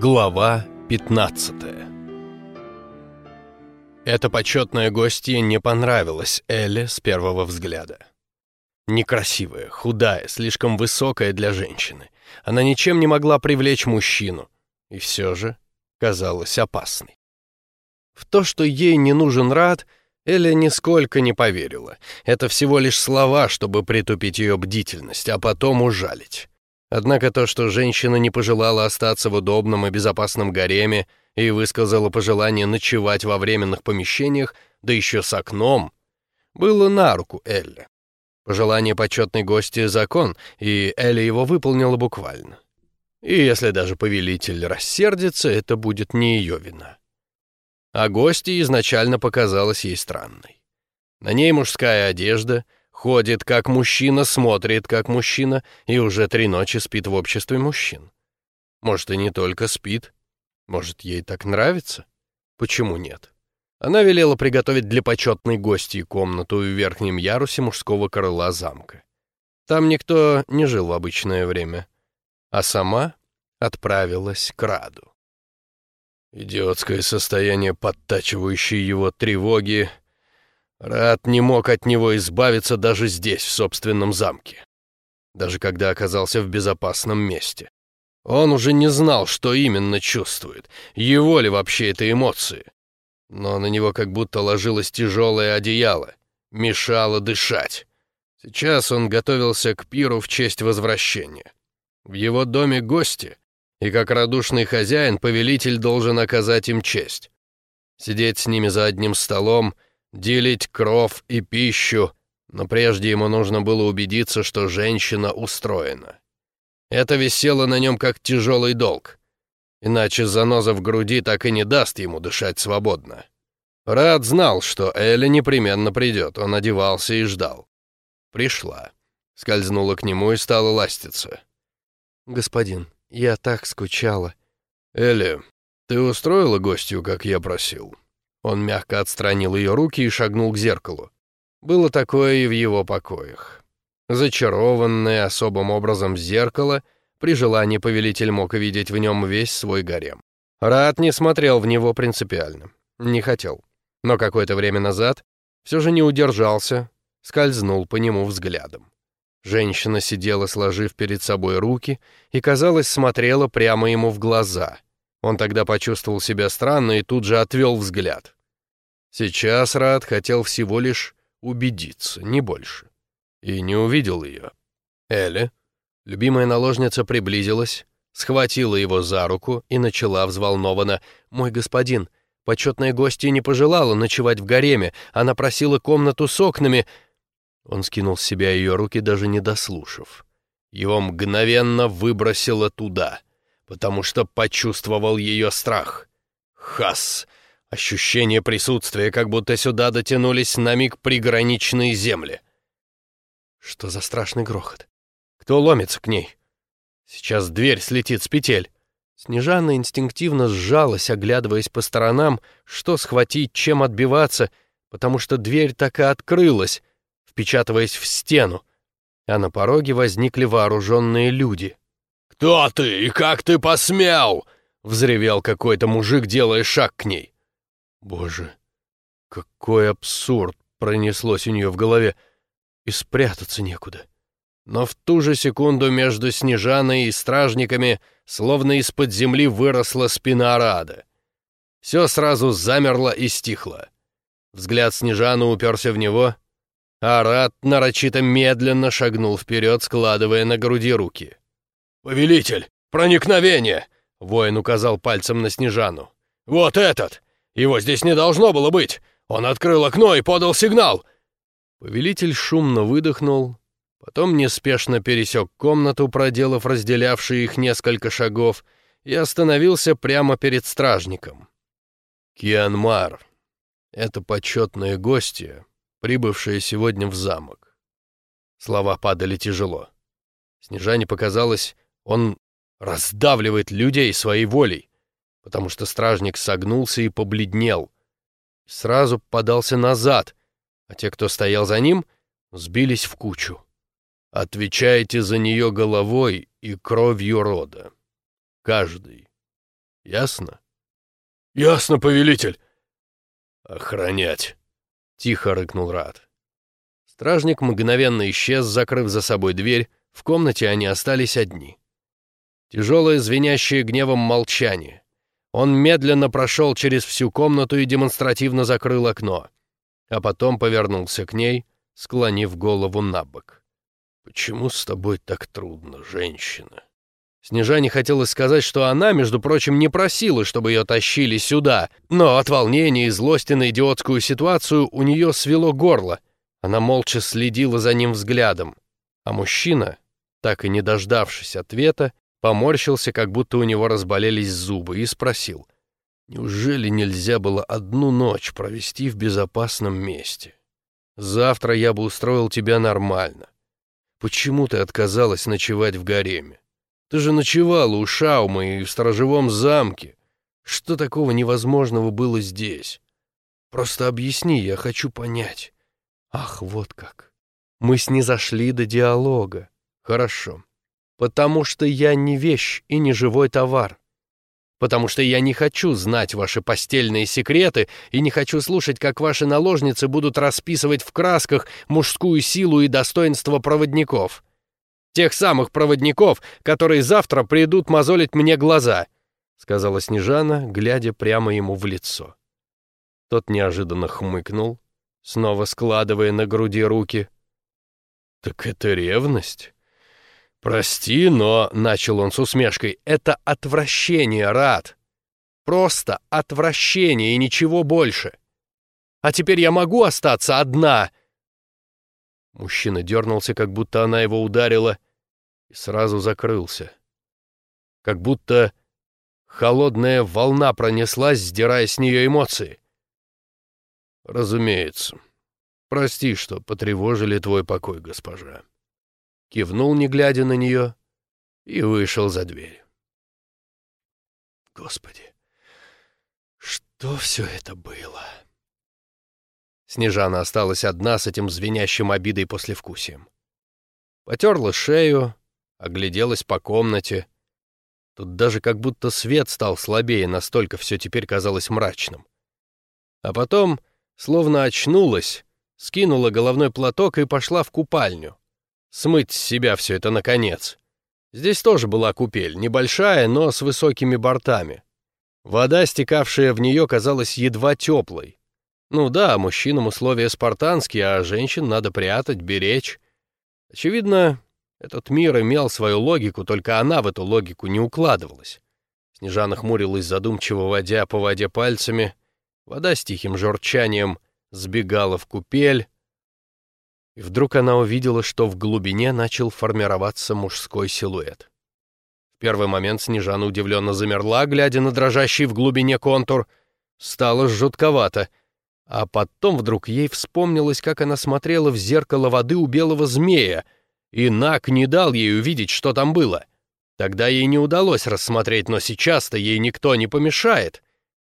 Глава 15 Эта почетная гостья не понравилась Элле с первого взгляда. Некрасивая, худая, слишком высокая для женщины. Она ничем не могла привлечь мужчину. И все же казалась опасной. В то, что ей не нужен Рад, Эля нисколько не поверила. Это всего лишь слова, чтобы притупить ее бдительность, а потом ужалить. Однако то, что женщина не пожелала остаться в удобном и безопасном гареме и высказала пожелание ночевать во временных помещениях, да еще с окном, было на руку Элле. Пожелание почетной гости — закон, и Элли его выполнила буквально. И если даже повелитель рассердится, это будет не ее вина. А гостья изначально показалась ей странной. На ней мужская одежда — Ходит как мужчина, смотрит как мужчина и уже три ночи спит в обществе мужчин. Может, и не только спит. Может, ей так нравится? Почему нет? Она велела приготовить для почетной гости комнату в верхнем ярусе мужского крыла замка. Там никто не жил в обычное время. А сама отправилась к Раду. Идиотское состояние, подтачивающее его тревоги, Рад не мог от него избавиться даже здесь, в собственном замке. Даже когда оказался в безопасном месте. Он уже не знал, что именно чувствует, его ли вообще это эмоции. Но на него как будто ложилось тяжелое одеяло, мешало дышать. Сейчас он готовился к пиру в честь возвращения. В его доме гости, и как радушный хозяин, повелитель должен оказать им честь. Сидеть с ними за одним столом — делить кров и пищу, но прежде ему нужно было убедиться, что женщина устроена. Это висело на нем как тяжелый долг, иначе заноза в груди так и не даст ему дышать свободно. Рад знал, что Эля непременно придет, он одевался и ждал. Пришла. Скользнула к нему и стала ластиться. «Господин, я так скучала». «Элли, ты устроила гостью, как я просил?» Он мягко отстранил ее руки и шагнул к зеркалу. Было такое и в его покоях. Зачарованное особым образом зеркало, при желании повелитель мог видеть в нем весь свой гарем. Рад не смотрел в него принципиально. Не хотел. Но какое-то время назад все же не удержался, скользнул по нему взглядом. Женщина сидела, сложив перед собой руки, и, казалось, смотрела прямо ему в глаза — он тогда почувствовал себя странно и тут же отвел взгляд. Сейчас Рад хотел всего лишь убедиться, не больше. И не увидел ее. Элли, любимая наложница, приблизилась, схватила его за руку и начала взволнованно. «Мой господин, почетная гостья не пожелала ночевать в гареме, она просила комнату с окнами». Он скинул с себя ее руки, даже не дослушав. Его мгновенно выбросило туда — потому что почувствовал ее страх. Хас! Ощущение присутствия, как будто сюда дотянулись на миг приграничные земли. Что за страшный грохот? Кто ломится к ней? Сейчас дверь слетит с петель. Снежана инстинктивно сжалась, оглядываясь по сторонам, что схватить, чем отбиваться, потому что дверь так и открылась, впечатываясь в стену, а на пороге возникли вооруженные люди. «Кто ты и как ты посмел?» — взревел какой-то мужик, делая шаг к ней. «Боже, какой абсурд!» — пронеслось у нее в голове. «И спрятаться некуда». Но в ту же секунду между Снежаной и стражниками словно из-под земли выросла спина Арада. Все сразу замерло и стихло. Взгляд Снежаны уперся в него, а Арад нарочито медленно шагнул вперед, складывая на груди руки. «Повелитель! Проникновение!» — воин указал пальцем на Снежану. «Вот этот! Его здесь не должно было быть! Он открыл окно и подал сигнал!» Повелитель шумно выдохнул, потом неспешно пересек комнату, проделав разделявшие их несколько шагов, и остановился прямо перед стражником. Кианмар — это почетные гости, прибывшие сегодня в замок. Слова падали тяжело. Снежане показалось, он раздавливает людей своей волей, потому что стражник согнулся и побледнел. Сразу подался назад, а те, кто стоял за ним, сбились в кучу. Отвечайте за нее головой и кровью рода. Каждый. Ясно?» «Ясно, повелитель!» «Охранять!» — тихо рыкнул Рад. Стражник мгновенно исчез, закрыв за собой дверь, в комнате они остались одни. Тяжелое, звенящее гневом молчание. Он медленно прошел через всю комнату и демонстративно закрыл окно, а потом повернулся к ней, склонив голову на бок. «Почему с тобой так трудно, женщина?» Снежане хотелось сказать, что она, между прочим, не просила, чтобы ее тащили сюда, но от волнения и злости на идиотскую ситуацию у нее свело горло. Она молча следила за ним взглядом. А мужчина, так и не дождавшись ответа, поморщился, как будто у него разболелись зубы, и спросил, «Неужели нельзя было одну ночь провести в безопасном месте? Завтра я бы устроил тебя нормально. Почему ты отказалась ночевать в гареме? Ты же ночевала у Шаума и в сторожевом замке. Что такого невозможного было здесь? Просто объясни, я хочу понять. Ах, вот как. Мы снизошли до диалога. Хорошо. Потому что я не вещь и не живой товар. Потому что я не хочу знать ваши постельные секреты и не хочу слушать, как ваши наложницы будут расписывать в красках мужскую силу и достоинство проводников. Тех самых проводников, которые завтра придут мозолить мне глаза», — сказала Снежана, глядя прямо ему в лицо. Тот неожиданно хмыкнул, снова складывая на груди руки. «Так это ревность?» «Прости, но...» — начал он с усмешкой. «Это отвращение, Рад. Просто отвращение и ничего больше. А теперь я могу остаться одна?» Мужчина дернулся, как будто она его ударила, и сразу закрылся. Как будто холодная волна пронеслась, сдирая с нее эмоции. «Разумеется. Прости, что потревожили твой покой, госпожа». Кивнул, не глядя на нее, и вышел за дверь. Господи, что все это было? Снежана осталась одна с этим звенящим обидой послевкусием. Потерла шею, огляделась по комнате. Тут даже как будто свет стал слабее, настолько все теперь казалось мрачным. А потом, словно очнулась, скинула головной платок и пошла в купальню. Смыть с себя все это наконец. Здесь тоже была купель, небольшая, но с высокими бортами. Вода, стекавшая в нее, казалась едва теплой. Ну да, мужчинам условия спартанские, а женщин надо прятать, беречь. Очевидно, этот мир имел свою логику, только она в эту логику не укладывалась. Снежана хмурилась задумчиво, водя по воде пальцами. Вода с тихим журчанием сбегала в купель. И вдруг она увидела, что в глубине начал формироваться мужской силуэт. В первый момент Снежана удивленно замерла, глядя на дрожащий в глубине контур. Стало жутковато — а потом вдруг ей вспомнилось, как она смотрела в зеркало воды у белого змея, и Нак не дал ей увидеть, что там было. Тогда ей не удалось рассмотреть, но сейчас-то ей никто не помешает.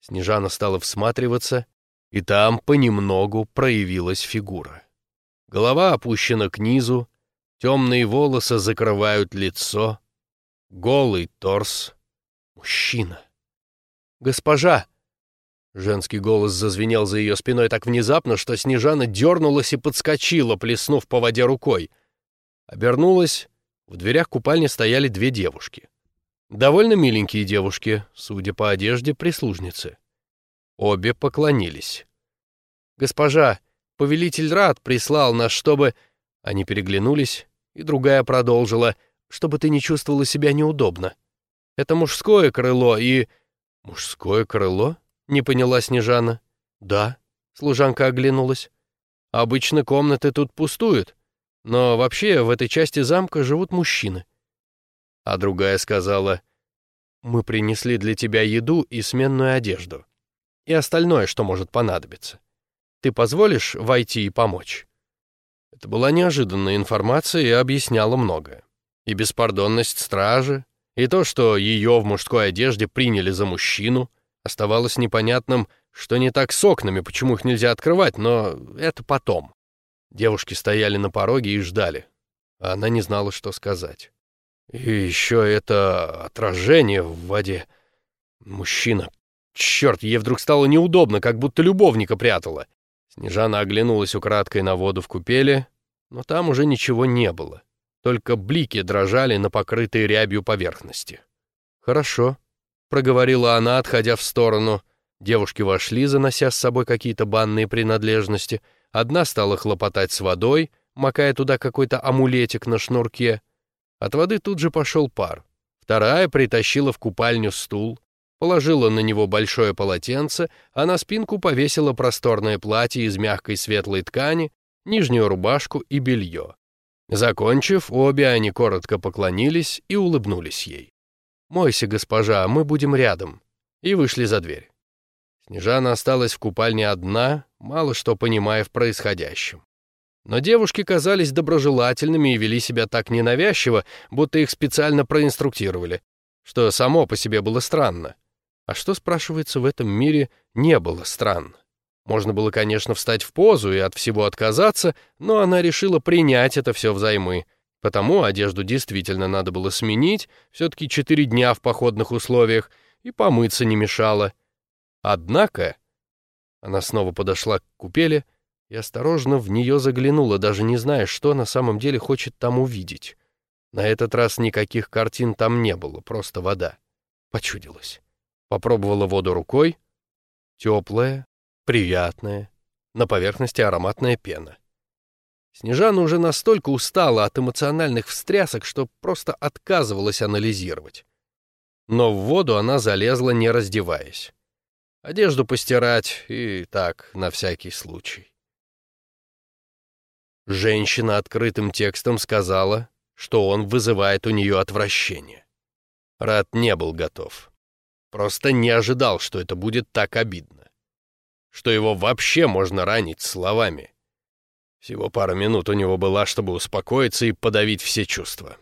Снежана стала всматриваться, и там понемногу проявилась фигура. Голова опущена к низу, темные волосы закрывают лицо, голый торс. Мужчина. «Госпожа!» Женский голос зазвенел за ее спиной так внезапно, что Снежана дернулась и подскочила, плеснув по воде рукой. Обернулась. В дверях купальни стояли две девушки. Довольно миленькие девушки, судя по одежде, прислужницы. Обе поклонились. «Госпожа, повелитель Рад прислал нас, чтобы...» Они переглянулись, и другая продолжила, «чтобы ты не чувствовала себя неудобно. Это мужское крыло и...» «Мужское крыло?» Не поняла Снежана. Да, служанка оглянулась. Обычно комнаты тут пустуют, но вообще в этой части замка живут мужчины. А другая сказала, мы принесли для тебя еду и сменную одежду. И остальное, что может понадобиться. Ты позволишь войти и помочь?» Это была неожиданная информация и объясняла многое. И беспардонность стражи, и то, что ее в мужской одежде приняли за мужчину — Оставалось непонятным, что не так с окнами, почему их нельзя открывать, но это потом. Девушки стояли на пороге и ждали. А она не знала, что сказать. И еще это отражение в воде. Мужчина. Черт, ей вдруг стало неудобно, как будто любовника прятала. Снежана оглянулась украдкой на воду в купели, но там уже ничего не было. Только блики дрожали на покрытой рябью поверхности. «Хорошо», — проговорила она, отходя в сторону. Девушки вошли, занося с собой какие-то банные принадлежности. Одна стала хлопотать с водой, макая туда какой-то амулетик на шнурке. От воды тут же пошел пар. Вторая притащила в купальню стул, положила на него большое полотенце, а на спинку повесила просторное платье из мягкой светлой ткани, нижнюю рубашку и белье. Закончив, обе они коротко поклонились и улыбнулись ей. «Мойся, госпожа, мы будем рядом», и вышли за дверь. Снежана осталась в купальне одна, мало что понимая в происходящем. Но девушки казались доброжелательными и вели себя так ненавязчиво, будто их специально проинструктировали, что само по себе было странно. А что, спрашивается, в этом мире не было странно? Можно было, конечно, встать в позу и от всего отказаться, но она решила принять это все взаймы. Потому одежду действительно надо было сменить, все-таки четыре дня в походных условиях, и помыться не мешало. Однако она снова подошла к купели и осторожно в нее заглянула, даже не зная, что на самом деле хочет там увидеть. На этот раз никаких картин там не было, просто вода. Почудилась. Попробовала воду рукой. Теплая, приятная, на поверхности ароматная пена. Снежана уже настолько устала от эмоциональных встрясок, что просто отказывалась анализировать. Но в воду она залезла, не раздеваясь. Одежду постирать и так, на всякий случай. Женщина открытым текстом сказала, что он вызывает у нее отвращение. Рад не был готов. Просто не ожидал, что это будет так обидно. Что его вообще можно ранить словами. Всего пара минут у него была, чтобы успокоиться и подавить все чувства.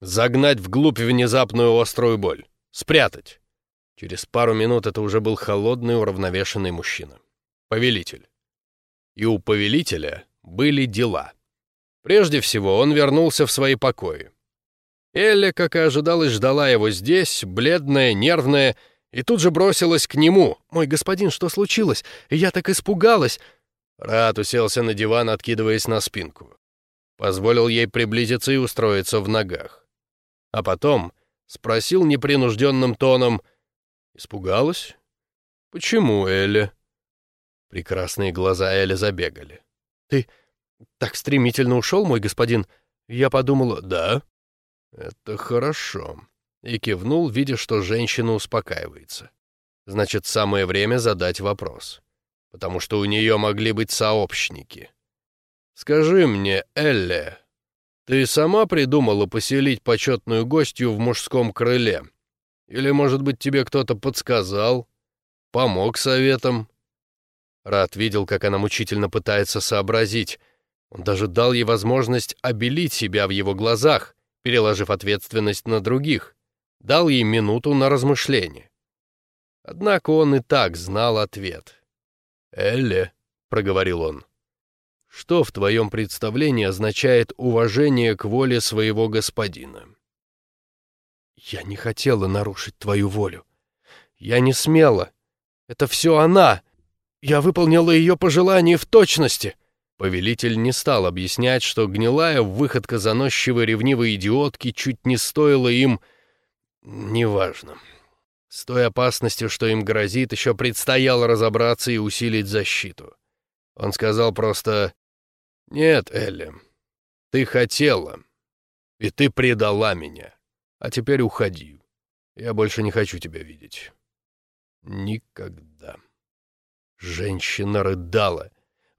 Загнать вглубь внезапную острую боль. Спрятать. Через пару минут это уже был холодный, уравновешенный мужчина. Повелитель. И у повелителя были дела. Прежде всего, он вернулся в свои покои. Элли, как и ожидалось, ждала его здесь, бледная, нервная, и тут же бросилась к нему. «Мой господин, что случилось? Я так испугалась!» Рат уселся на диван, откидываясь на спинку. Позволил ей приблизиться и устроиться в ногах. А потом спросил непринужденным тоном, «Испугалась? Почему, Элли?» Прекрасные глаза Элли забегали. «Ты так стремительно ушел, мой господин?» Я подумала, «Да, это хорошо», и кивнул, видя, что женщина успокаивается. Значит, самое время задать вопрос потому что у нее могли быть сообщники. Скажи мне, Элле, ты сама придумала поселить почетную гостью в мужском крыле? Или, может быть, тебе кто-то подсказал, помог советом?» Рад видел, как она мучительно пытается сообразить. Он даже дал ей возможность обелить себя в его глазах, переложив ответственность на других. Дал ей минуту на размышление. Однако он и так знал ответ. «Элле», — проговорил он, — «что в твоем представлении означает уважение к воле своего господина?» «Я не хотела нарушить твою волю. Я не смела. Это все она. Я выполнила ее пожелание в точности». Повелитель не стал объяснять, что гнилая выходка заносчивой ревнивой идиотки чуть не стоила им... Неважно. С той опасностью, что им грозит, еще предстояло разобраться и усилить защиту. Он сказал просто «Нет, Элли, ты хотела, и ты предала меня, а теперь уходи. Я больше не хочу тебя видеть. Никогда». Женщина рыдала,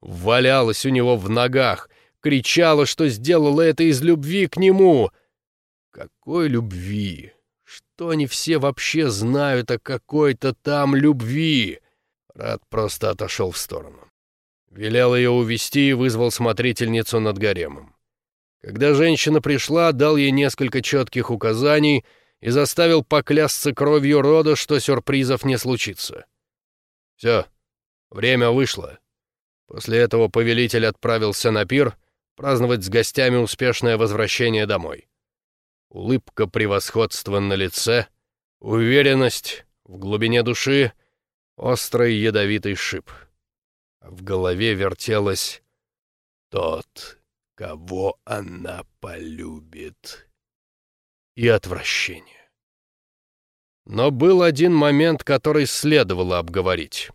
валялась у него в ногах, кричала, что сделала это из любви к нему. Какой любви? Что они все вообще знают о какой-то там любви? Рад просто отошел в сторону. Велел ее увести и вызвал смотрительницу над гаремом. Когда женщина пришла, дал ей несколько четких указаний и заставил поклясться кровью рода, что сюрпризов не случится. Все, время вышло. После этого повелитель отправился на пир праздновать с гостями успешное возвращение домой улыбка превосходства на лице, уверенность В глубине души острый ядовитый шип. В голове вертелось «Тот, кого она полюбит» и отвращение. Но был один момент, который следовало обговорить.